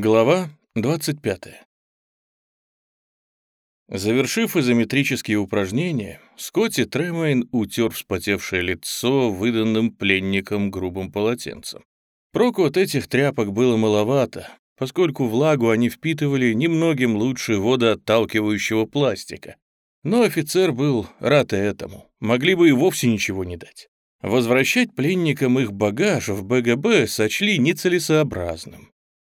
Глава 25. Завершив изометрические упражнения, Скотти Тремейн утер вспотевшее лицо выданным пленником грубым полотенцем. Проку от этих тряпок было маловато, поскольку влагу они впитывали немногим лучше водоотталкивающего пластика. Но офицер был рад этому, могли бы и вовсе ничего не дать. Возвращать пленникам их багаж в БГБ сочли нецелесообразным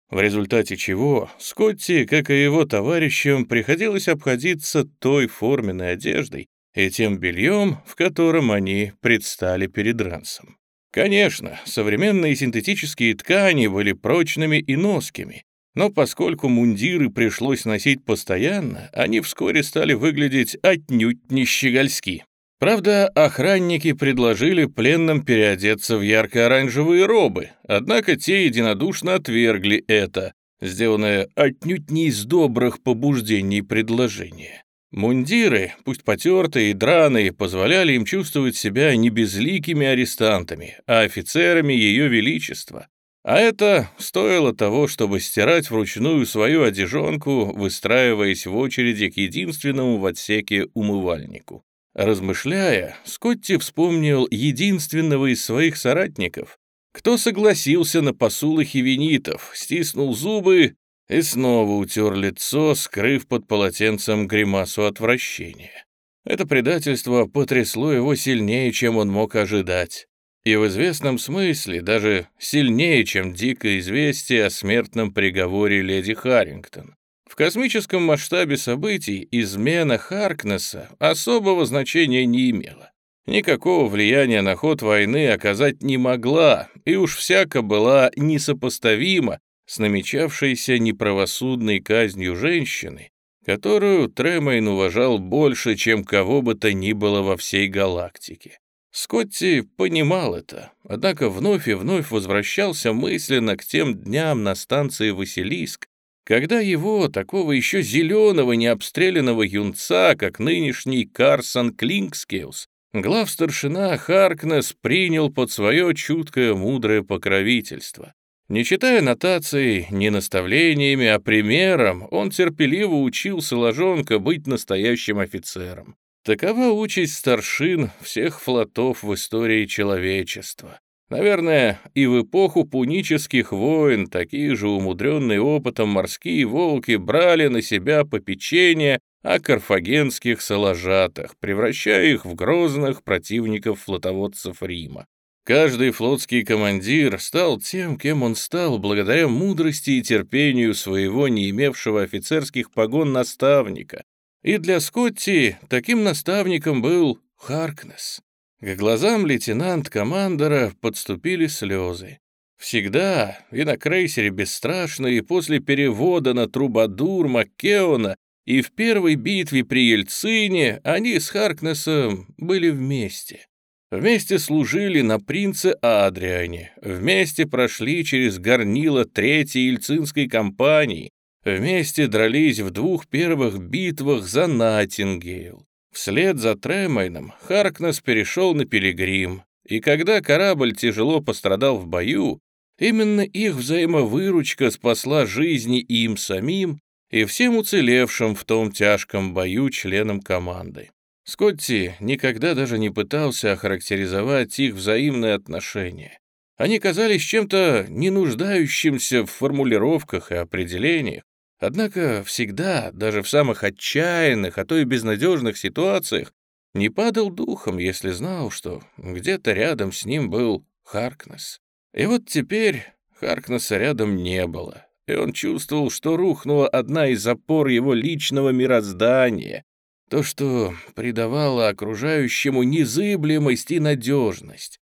в результате чего Скотти, как и его товарищам, приходилось обходиться той форменной одеждой и тем бельем, в котором они предстали перед Рансом. Конечно, современные синтетические ткани были прочными и носкими, но поскольку мундиры пришлось носить постоянно, они вскоре стали выглядеть отнюдь не щегольски. Правда, охранники предложили пленным переодеться в ярко-оранжевые робы, однако те единодушно отвергли это, сделанное отнюдь не из добрых побуждений предложения. Мундиры, пусть потертые и драные, позволяли им чувствовать себя не безликими арестантами, а офицерами Ее Величества. А это стоило того, чтобы стирать вручную свою одежонку, выстраиваясь в очереди к единственному в отсеке умывальнику. Размышляя, Скотти вспомнил единственного из своих соратников, кто согласился на посулы хивенитов, стиснул зубы и снова утер лицо, скрыв под полотенцем гримасу отвращения. Это предательство потрясло его сильнее, чем он мог ожидать. И в известном смысле даже сильнее, чем дикое известие о смертном приговоре леди Харрингтон. В космическом масштабе событий измена Харкнесса особого значения не имела. Никакого влияния на ход войны оказать не могла, и уж всяко была несопоставима с намечавшейся неправосудной казнью женщины, которую Тремейн уважал больше, чем кого бы то ни было во всей галактике. Скотти понимал это, однако вновь и вновь возвращался мысленно к тем дням на станции Василиск, когда его, такого еще зеленого, необстрелянного юнца, как нынешний Карсон Клинкскеус, главстаршина Харкнес принял под свое чуткое мудрое покровительство. Не читая нотаций, не наставлениями, а примером, он терпеливо учил Соложонка быть настоящим офицером. Такова участь старшин всех флотов в истории человечества. Наверное, и в эпоху пунических войн такие же умудренные опытом морские волки брали на себя попечение о карфагенских соложатах, превращая их в грозных противников флотоводцев Рима. Каждый флотский командир стал тем, кем он стал, благодаря мудрости и терпению своего не имевшего офицерских погон наставника. И для Скотти таким наставником был Харкнес. К глазам лейтенант-командора подступили слезы. Всегда, и на крейсере «Бесстрашно», и после перевода на Трубадур Маккеона, и в первой битве при Ельцине они с Харкнесом были вместе. Вместе служили на принце Адриане, вместе прошли через горнило Третьей Ельцинской кампании, вместе дрались в двух первых битвах за Натингейл. Вслед за Тремайном Харкнес перешел на Пилигрим, и когда корабль тяжело пострадал в бою, именно их взаимовыручка спасла жизни им самим и всем уцелевшим в том тяжком бою членам команды. Скотти никогда даже не пытался охарактеризовать их взаимные отношения. Они казались чем-то не нуждающимся в формулировках и определениях, Однако всегда, даже в самых отчаянных, а то и безнадежных ситуациях, не падал духом, если знал, что где-то рядом с ним был Харкнес. И вот теперь Харкнесса рядом не было, и он чувствовал, что рухнула одна из опор его личного мироздания, то, что придавало окружающему незыблемость и надежность.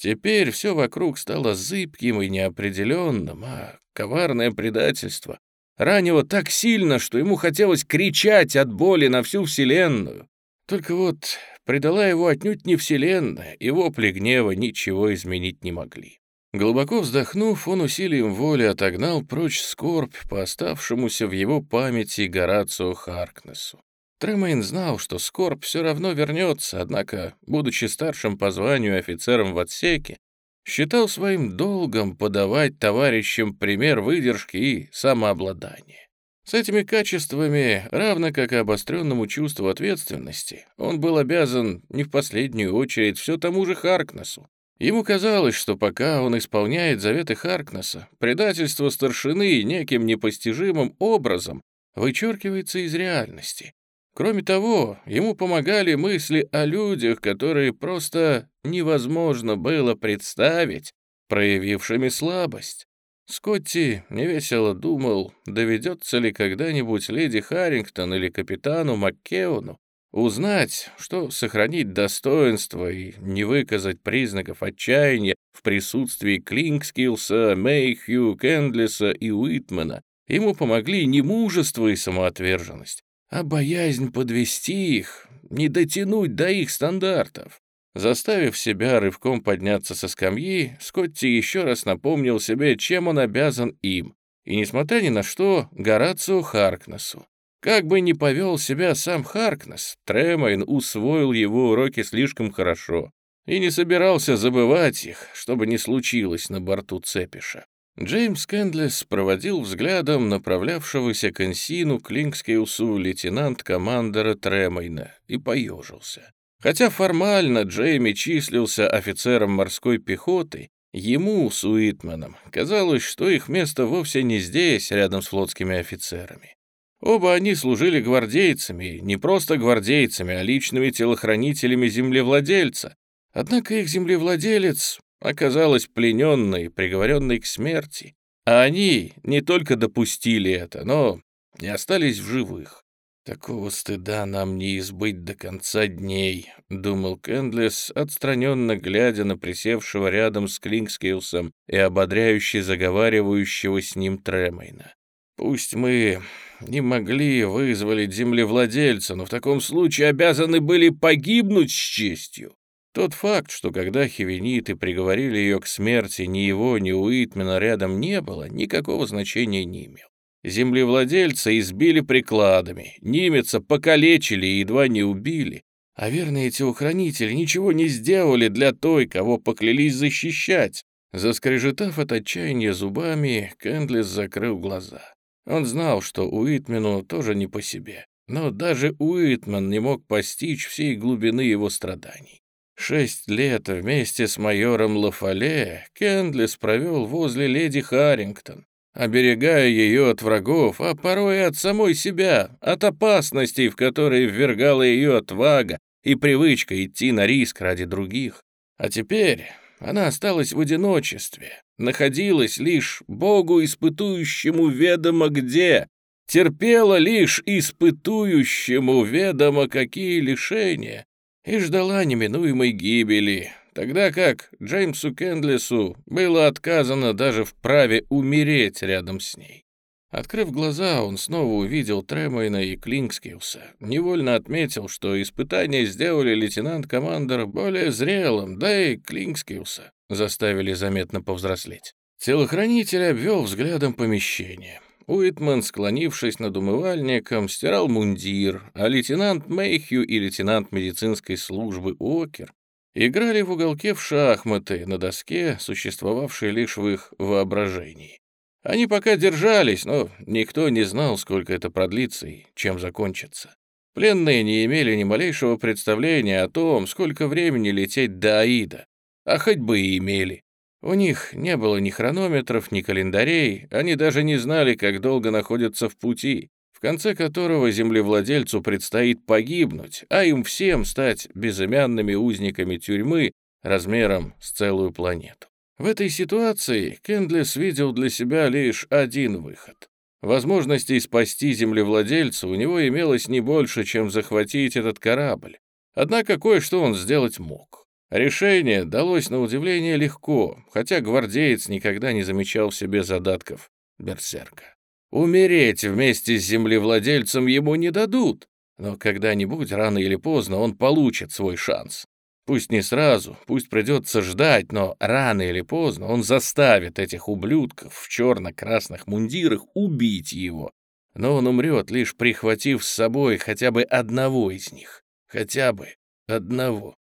Теперь все вокруг стало зыбким и неопределенным, а коварное предательство ранило так сильно, что ему хотелось кричать от боли на всю Вселенную. Только вот предала его отнюдь не Вселенная, и вопли гнева ничего изменить не могли. Глубоко вздохнув, он усилием воли отогнал прочь скорбь по оставшемуся в его памяти Горацио Харкнесу. Тремейн знал, что скорбь все равно вернется, однако, будучи старшим по званию офицером в отсеке, считал своим долгом подавать товарищам пример выдержки и самообладания. С этими качествами, равно как и обостренному чувству ответственности, он был обязан не в последнюю очередь все тому же Харкнесу. Ему казалось, что пока он исполняет заветы Харкнесса, предательство старшины неким непостижимым образом вычеркивается из реальности. Кроме того, ему помогали мысли о людях, которые просто невозможно было представить, проявившими слабость. Скотти невесело думал, доведется ли когда-нибудь леди Харрингтон или капитану Маккеону узнать, что сохранить достоинство и не выказать признаков отчаяния в присутствии Клинкскилса, Мейхью, Кендлиса и Уитмана ему помогли не мужество и самоотверженность, а боязнь подвести их, не дотянуть до их стандартов. Заставив себя рывком подняться со скамьи, Скотти еще раз напомнил себе, чем он обязан им, и, несмотря ни на что, Горацио Харкнесу. Как бы ни повел себя сам Харкнес, Тремайн усвоил его уроки слишком хорошо и не собирался забывать их, что бы ни случилось на борту Цепиша. Джеймс Кэндлес проводил взглядом направлявшегося к Энсину Клинкскиусу лейтенант-командора Тремейна и поежился. Хотя формально Джейми числился офицером морской пехоты, ему, с Уитманом, казалось, что их место вовсе не здесь, рядом с флотскими офицерами. Оба они служили гвардейцами, не просто гвардейцами, а личными телохранителями землевладельца. Однако их землевладелец оказалась плененной, приговоренной к смерти, а они не только допустили это, но и остались в живых. «Такого стыда нам не избыть до конца дней», — думал Кэндлес, отстраненно глядя на присевшего рядом с Клинкскилсом и ободряюще заговаривающего с ним Тремейна. «Пусть мы не могли вызволить землевладельца, но в таком случае обязаны были погибнуть с честью. Тот факт, что когда хивениты приговорили ее к смерти, ни его, ни Уитмена рядом не было, никакого значения не имел. Землевладельца избили прикладами, немеца покалечили и едва не убили, а верные телохранители ничего не сделали для той, кого поклялись защищать. Заскрежетав от отчаяния зубами, Кэндлис закрыл глаза. Он знал, что Уитмену тоже не по себе, но даже Уитмен не мог постичь всей глубины его страданий. Шесть лет вместе с майором Лафале Кэндлис провел возле леди Харрингтон, оберегая ее от врагов, а порой и от самой себя, от опасностей, в которые ввергала ее отвага и привычка идти на риск ради других. А теперь она осталась в одиночестве, находилась лишь Богу испытующему ведомо где, терпела лишь испытующему ведомо какие лишения и ждала неминуемой гибели, тогда как Джеймсу Кендлису было отказано даже в праве умереть рядом с ней. Открыв глаза, он снова увидел Тремойна и Клинкскиуса. Невольно отметил, что испытания сделали лейтенант-командора более зрелым, да и Клинкскиуса заставили заметно повзрослеть. Телохранитель обвел взглядом помещение. Уитман, склонившись над умывальником, стирал мундир, а лейтенант Мейхью и лейтенант медицинской службы Окер играли в уголке в шахматы на доске, существовавшей лишь в их воображении. Они пока держались, но никто не знал, сколько это продлится и чем закончится. Пленные не имели ни малейшего представления о том, сколько времени лететь до Аида, а хоть бы и имели. У них не было ни хронометров, ни календарей, они даже не знали, как долго находятся в пути конце которого землевладельцу предстоит погибнуть, а им всем стать безымянными узниками тюрьмы размером с целую планету. В этой ситуации Кендлес видел для себя лишь один выход. Возможностей спасти землевладельца у него имелось не больше, чем захватить этот корабль. Однако кое-что он сделать мог. Решение далось на удивление легко, хотя гвардеец никогда не замечал в себе задатков берсерка. Умереть вместе с землевладельцем ему не дадут, но когда-нибудь, рано или поздно, он получит свой шанс. Пусть не сразу, пусть придется ждать, но рано или поздно он заставит этих ублюдков в черно-красных мундирах убить его. Но он умрет, лишь прихватив с собой хотя бы одного из них. Хотя бы одного.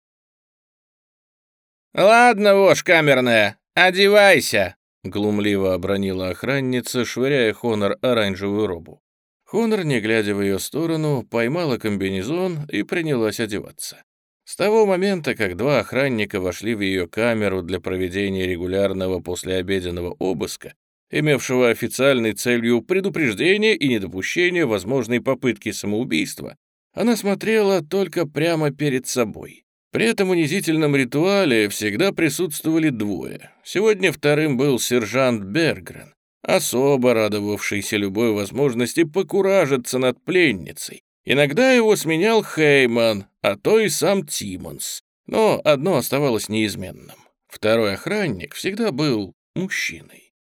«Ладно, вошь камерная, одевайся!» — глумливо обронила охранница, швыряя Хонор оранжевую робу. Хонор, не глядя в ее сторону, поймала комбинезон и принялась одеваться. С того момента, как два охранника вошли в ее камеру для проведения регулярного послеобеденного обыска, имевшего официальной целью предупреждение и недопущение возможной попытки самоубийства, она смотрела только прямо перед собой. При этом унизительном ритуале всегда присутствовали двое. Сегодня вторым был сержант Бергрен, особо радовавшийся любой возможности покуражиться над пленницей. Иногда его сменял Хейман, а то и сам Тимонс. Но одно оставалось неизменным. Второй охранник всегда был мужчиной.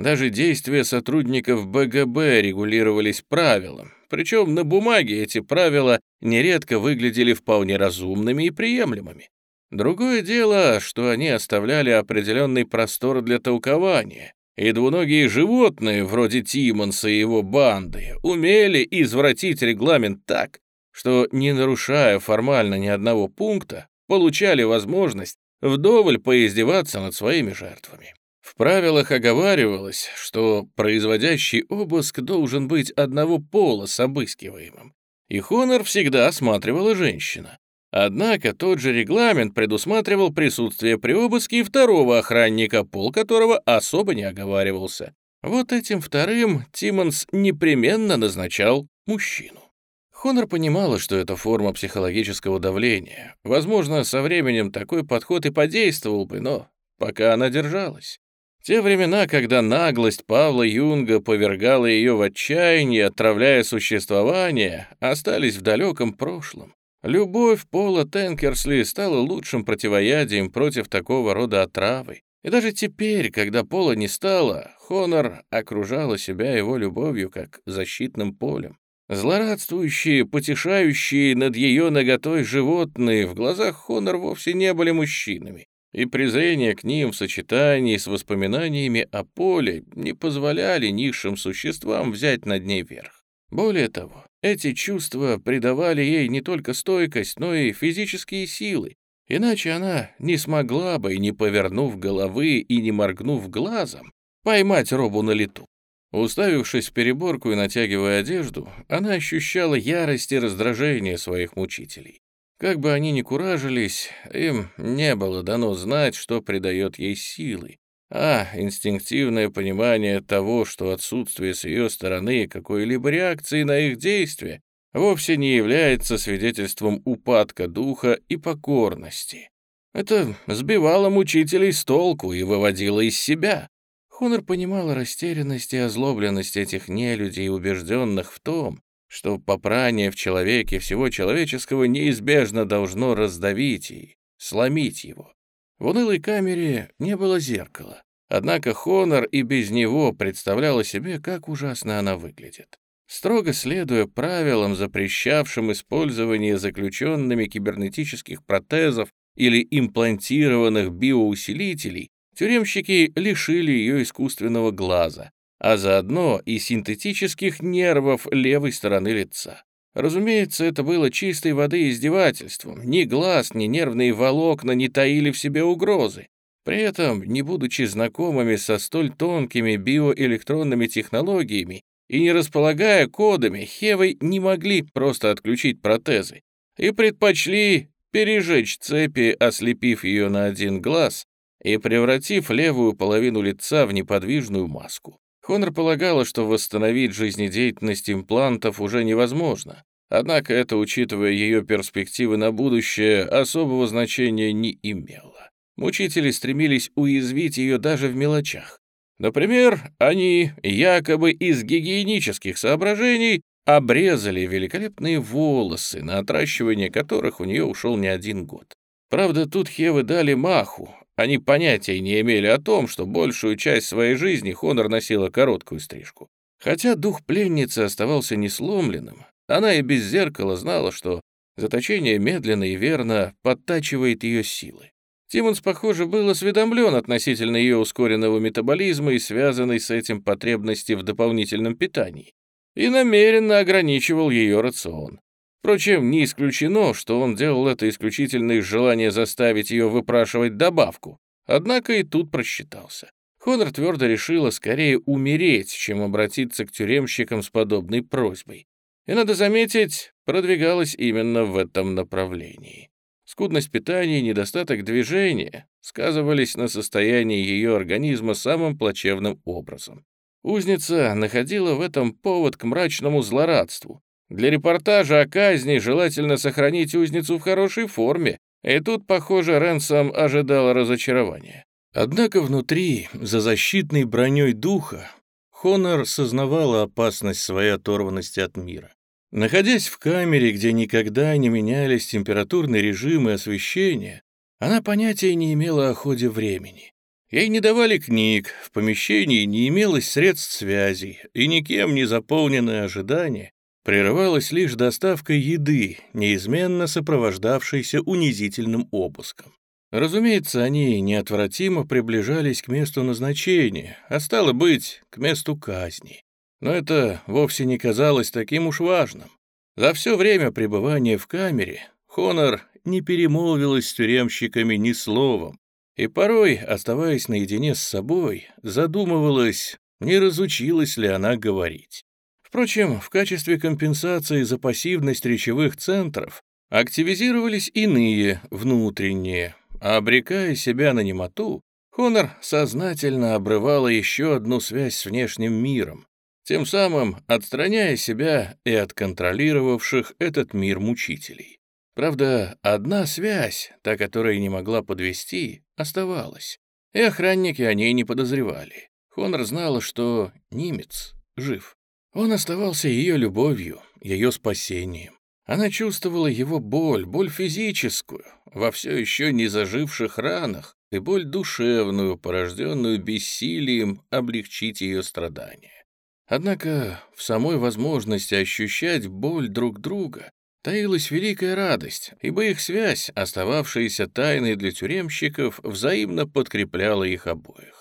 Даже действия сотрудников БГБ регулировались правилом, причем на бумаге эти правила нередко выглядели вполне разумными и приемлемыми. Другое дело, что они оставляли определенный простор для толкования, и двуногие животные, вроде Тимонса и его банды, умели извратить регламент так, что, не нарушая формально ни одного пункта, получали возможность вдоволь поиздеваться над своими жертвами. Правилах оговаривалось, что производящий обыск должен быть одного пола с обыскиваемым, и Хонор всегда осматривала женщина. Однако тот же регламент предусматривал присутствие при обыске и второго охранника, пол которого особо не оговаривался. Вот этим вторым Тиммонс непременно назначал мужчину. Хонор понимала, что это форма психологического давления. Возможно, со временем такой подход и подействовал бы, но пока она держалась. Те времена, когда наглость Павла Юнга повергала ее в отчаяние, отравляя существование, остались в далеком прошлом. Любовь Пола Тенкерсли стала лучшим противоядием против такого рода отравы. И даже теперь, когда Пола не стало, Хонор окружала себя его любовью как защитным полем. Злорадствующие, потешающие над ее наготой животные в глазах Хонор вовсе не были мужчинами, и презрение к ним в сочетании с воспоминаниями о Поле не позволяли низшим существам взять над ней верх. Более того, эти чувства придавали ей не только стойкость, но и физические силы, иначе она не смогла бы, не повернув головы и не моргнув глазом, поймать робу на лету. Уставившись в переборку и натягивая одежду, она ощущала ярость и раздражение своих мучителей. Как бы они ни куражились, им не было дано знать, что придает ей силы, а инстинктивное понимание того, что отсутствие с ее стороны какой-либо реакции на их действия вовсе не является свидетельством упадка духа и покорности. Это сбивало мучителей с толку и выводило из себя. Хонор понимала растерянность и озлобленность этих нелюдей, убежденных в том, что попрание в человеке всего человеческого неизбежно должно раздавить и сломить его. В унылой камере не было зеркала, однако Хонор и без него представляла себе, как ужасно она выглядит. Строго следуя правилам, запрещавшим использование заключенными кибернетических протезов или имплантированных биоусилителей, тюремщики лишили ее искусственного глаза, а заодно и синтетических нервов левой стороны лица. Разумеется, это было чистой воды издевательством. Ни глаз, ни нервные волокна не таили в себе угрозы. При этом, не будучи знакомыми со столь тонкими биоэлектронными технологиями и не располагая кодами, Хевой не могли просто отключить протезы и предпочли пережечь цепи, ослепив ее на один глаз и превратив левую половину лица в неподвижную маску. Хонор полагала, что восстановить жизнедеятельность имплантов уже невозможно. Однако это, учитывая ее перспективы на будущее, особого значения не имело. Мучители стремились уязвить ее даже в мелочах. Например, они, якобы из гигиенических соображений, обрезали великолепные волосы, на отращивание которых у нее ушел не один год. Правда, тут Хевы дали маху, они понятия не имели о том, что большую часть своей жизни Хонор носила короткую стрижку. Хотя дух пленницы оставался несломленным, она и без зеркала знала, что заточение медленно и верно подтачивает ее силы. Тимонс, похоже, был осведомлен относительно ее ускоренного метаболизма и связанной с этим потребности в дополнительном питании, и намеренно ограничивал ее рацион. Впрочем, не исключено, что он делал это исключительно из желания заставить ее выпрашивать добавку, однако и тут просчитался. Хонор твердо решила скорее умереть, чем обратиться к тюремщикам с подобной просьбой. И, надо заметить, продвигалась именно в этом направлении. Скудность питания и недостаток движения сказывались на состоянии ее организма самым плачевным образом. Узница находила в этом повод к мрачному злорадству. Для репортажа о казни желательно сохранить узницу в хорошей форме, и тут, похоже, Ренсом ожидала разочарования. Однако внутри, за защитной броней духа, Хонор сознавала опасность своей оторванности от мира. Находясь в камере, где никогда не менялись температурный режим и освещение, она понятия не имела о ходе времени. Ей не давали книг, в помещении не имелось средств связи, и никем не заполненное ожидание прерывалось лишь доставкой еды, неизменно сопровождавшейся унизительным обыском. Разумеется, они неотвратимо приближались к месту назначения, а стало быть, к месту казни. Но это вовсе не казалось таким уж важным. За все время пребывания в камере Хонор не перемолвилась с тюремщиками ни словом, и порой, оставаясь наедине с собой, задумывалась, не разучилась ли она говорить. Впрочем, в качестве компенсации за пассивность речевых центров активизировались иные, внутренние, обрекая себя на немоту, Хонор сознательно обрывала еще одну связь с внешним миром, тем самым отстраняя себя и от контролировавших этот мир мучителей. Правда, одна связь, та, которая не могла подвести, оставалась, и охранники о ней не подозревали. Хонор знала, что немец жив. Он оставался ее любовью, ее спасением. Она чувствовала его боль, боль физическую, во все еще не заживших ранах, и боль душевную, порожденную бессилием облегчить ее страдания. Однако в самой возможности ощущать боль друг друга таилась великая радость, ибо их связь, остававшаяся тайной для тюремщиков, взаимно подкрепляла их обоих.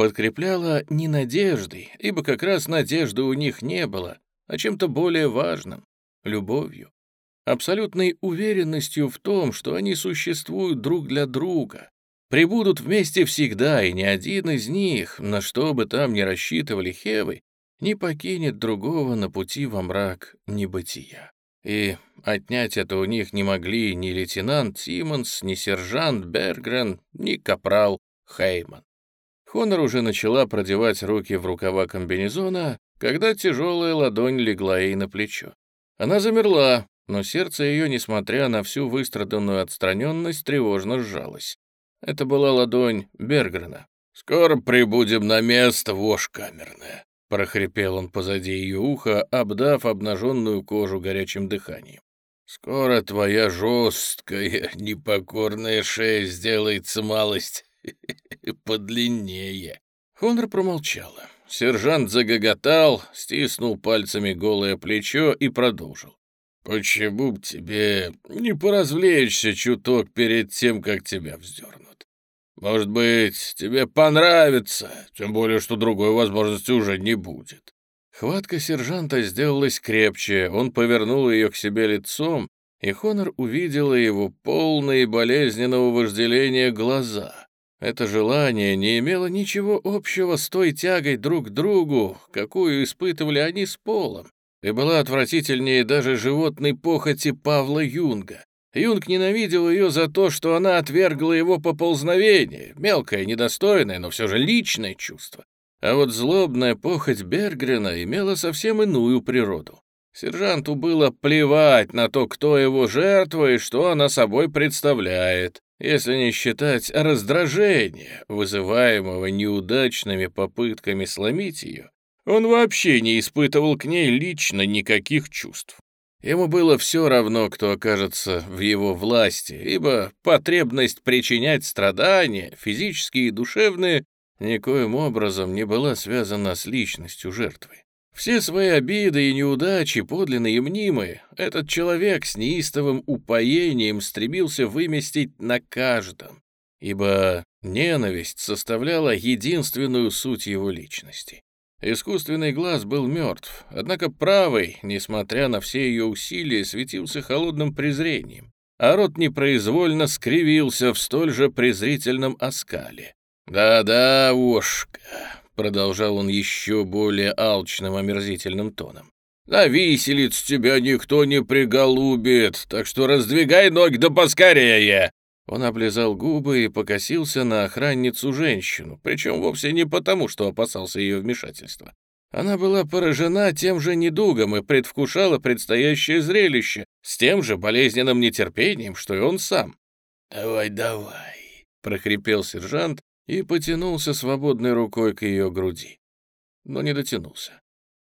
Подкрепляла не надеждой, ибо как раз надежды у них не было, а чем-то более важным — любовью абсолютной уверенностью в том, что они существуют друг для друга, прибудут вместе всегда, и ни один из них, на что бы там ни рассчитывали Хевы, не покинет другого на пути во мрак небытия. И отнять это у них не могли ни лейтенант Симмонс, ни сержант Бергрен, ни капрал Хейман. Хонор уже начала продевать руки в рукава комбинезона, когда тяжелая ладонь легла ей на плечо. Она замерла, но сердце ее, несмотря на всю выстраданную отстраненность, тревожно сжалось. Это была ладонь Бергрена. «Скоро прибудем на место, вошь камерная», — прохрипел он позади ее уха, обдав обнаженную кожу горячим дыханием. «Скоро твоя жесткая, непокорная шея сделается малость подлиннее». Хонор промолчала. Сержант загоготал, стиснул пальцами голое плечо и продолжил. «Почему б тебе не поразвлечься чуток перед тем, как тебя вздернут? Может быть, тебе понравится, тем более, что другой возможности уже не будет». Хватка сержанта сделалась крепче, он повернул ее к себе лицом, и Хонор увидела его полные болезненного вожделения глаза. Это желание не имело ничего общего с той тягой друг к другу, какую испытывали они с Полом и была отвратительнее даже животной похоти Павла Юнга. Юнг ненавидел ее за то, что она отвергла его поползновение, мелкое, недостойное, но все же личное чувство. А вот злобная похоть Бергрена имела совсем иную природу. Сержанту было плевать на то, кто его жертва и что она собой представляет, если не считать раздражения, вызываемого неудачными попытками сломить ее он вообще не испытывал к ней лично никаких чувств. Ему было все равно, кто окажется в его власти, ибо потребность причинять страдания, физические и душевные, никоим образом не была связана с личностью жертвы. Все свои обиды и неудачи, подлинные и мнимые, этот человек с неистовым упоением стремился выместить на каждом, ибо ненависть составляла единственную суть его личности. Искусственный глаз был мертв, однако правый, несмотря на все ее усилия, светился холодным презрением, а рот непроизвольно скривился в столь же презрительном оскале. «Да-да, ушка», — продолжал он еще более алчным омерзительным тоном. «На виселиц тебя никто не приголубит, так что раздвигай ноги да поскорее!» Он облизал губы и покосился на охранницу-женщину, причем вовсе не потому, что опасался ее вмешательства. Она была поражена тем же недугом и предвкушала предстоящее зрелище с тем же болезненным нетерпением, что и он сам. «Давай, давай», — прохрипел сержант и потянулся свободной рукой к ее груди. Но не дотянулся.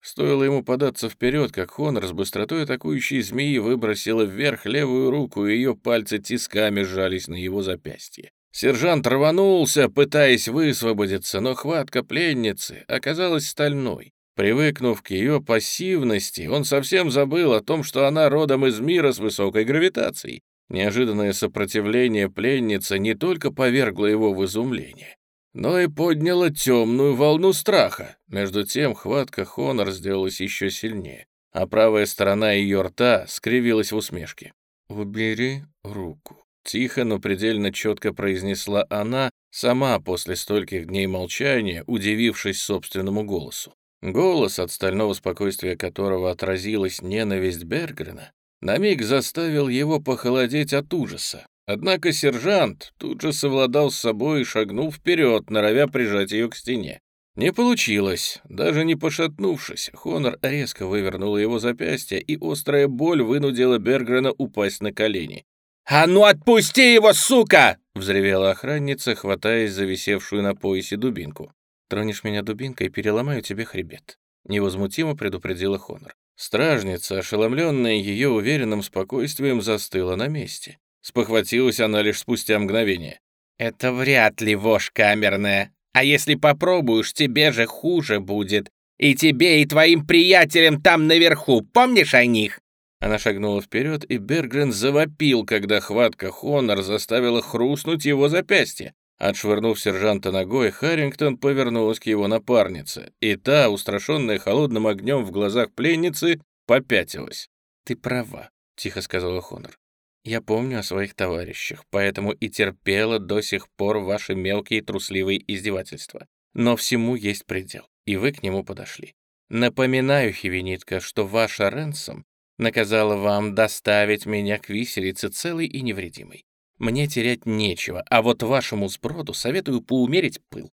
Стоило ему податься вперед, как Хонор с быстротой атакующей змеи выбросила вверх левую руку, и ее пальцы тисками сжались на его запястье. Сержант рванулся, пытаясь высвободиться, но хватка пленницы оказалась стальной. Привыкнув к ее пассивности, он совсем забыл о том, что она родом из мира с высокой гравитацией. Неожиданное сопротивление пленницы не только повергло его в изумление, но и подняло темную волну страха. Между тем хватка Хонор сделалась еще сильнее, а правая сторона ее рта скривилась в усмешке. «Убери руку», — тихо, но предельно четко произнесла она, сама после стольких дней молчания, удивившись собственному голосу. Голос, от стального спокойствия которого отразилась ненависть Бергрена, на миг заставил его похолодеть от ужаса. Однако сержант тут же совладал с собой и шагнул вперед, норовя прижать ее к стене. Не получилось. Даже не пошатнувшись, Хонор резко вывернул его запястье, и острая боль вынудила Бергрена упасть на колени. «А ну отпусти его, сука!» — взревела охранница, хватаясь за висевшую на поясе дубинку. «Тронешь меня дубинкой, переломаю тебе хребет», — невозмутимо предупредила Хонор. Стражница, ошеломленная ее уверенным спокойствием, застыла на месте. Спохватилась она лишь спустя мгновение. «Это вряд ли вошь камерная. А если попробуешь, тебе же хуже будет. И тебе, и твоим приятелям там наверху. Помнишь о них?» Она шагнула вперед, и Бергрен завопил, когда хватка Хонор заставила хрустнуть его запястье. Отшвырнув сержанта ногой, Харрингтон повернулась к его напарнице, и та, устрашенная холодным огнем в глазах пленницы, попятилась. «Ты права», — тихо сказала Хонор. Я помню о своих товарищах, поэтому и терпела до сих пор ваши мелкие трусливые издевательства. Но всему есть предел, и вы к нему подошли. Напоминаю, Хивенитка, что ваша Ренсом наказала вам доставить меня к виселице целой и невредимой. Мне терять нечего, а вот вашему сброду советую поумерить пыл.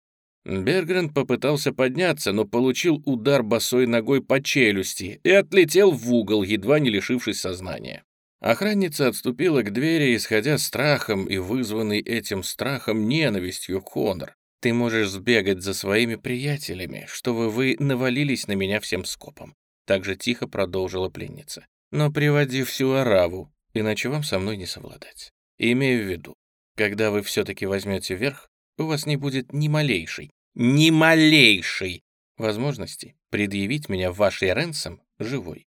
Бергрен попытался подняться, но получил удар босой ногой по челюсти и отлетел в угол, едва не лишившись сознания. Охранница отступила к двери, исходя страхом и вызванной этим страхом ненавистью Конор. «Ты можешь сбегать за своими приятелями, чтобы вы навалились на меня всем скопом», так же тихо продолжила пленница. «Но приводи всю ораву, иначе вам со мной не совладать. Имею в виду, когда вы все-таки возьмете верх, у вас не будет ни малейшей, ни малейшей возможности предъявить меня вашей Ренсом живой.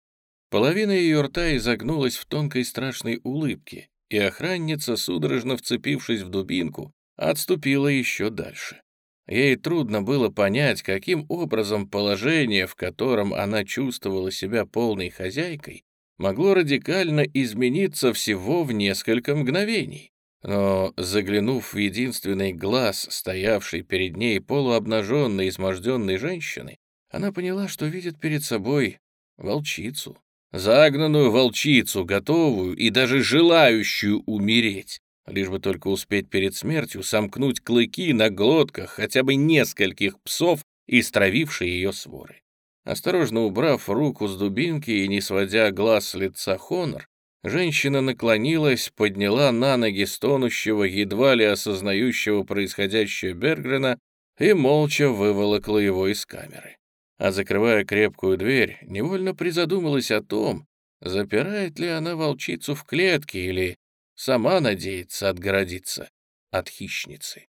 Половина ее рта изогнулась в тонкой страшной улыбке, и охранница, судорожно вцепившись в дубинку, отступила еще дальше. Ей трудно было понять, каким образом положение, в котором она чувствовала себя полной хозяйкой, могло радикально измениться всего в несколько мгновений. Но, заглянув в единственный глаз, стоявший перед ней полуобнаженной, изможденной женщины, она поняла, что видит перед собой волчицу. Загнанную волчицу, готовую и даже желающую умереть, лишь бы только успеть перед смертью сомкнуть клыки на глотках хотя бы нескольких псов, истравившие ее своры. Осторожно убрав руку с дубинки и не сводя глаз с лица Хонор, женщина наклонилась, подняла на ноги стонущего, едва ли осознающего происходящее Бергрена и молча выволокла его из камеры а закрывая крепкую дверь, невольно призадумалась о том, запирает ли она волчицу в клетке или сама надеется отгородиться от хищницы.